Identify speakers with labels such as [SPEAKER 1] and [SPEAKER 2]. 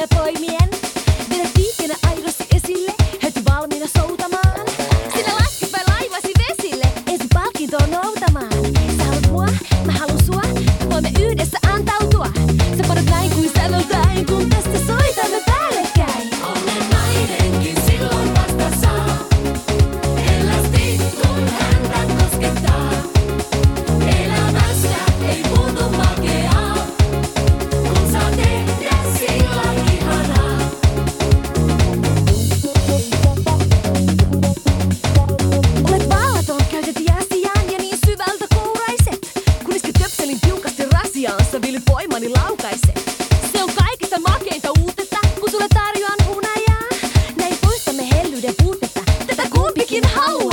[SPEAKER 1] le voy bien. naisen. Se on kaikista makeinta uutetta, kun sulle tarjoan hunajaa. Näin poistamme hellyyden puutetta, tätä kumpikin haluaa.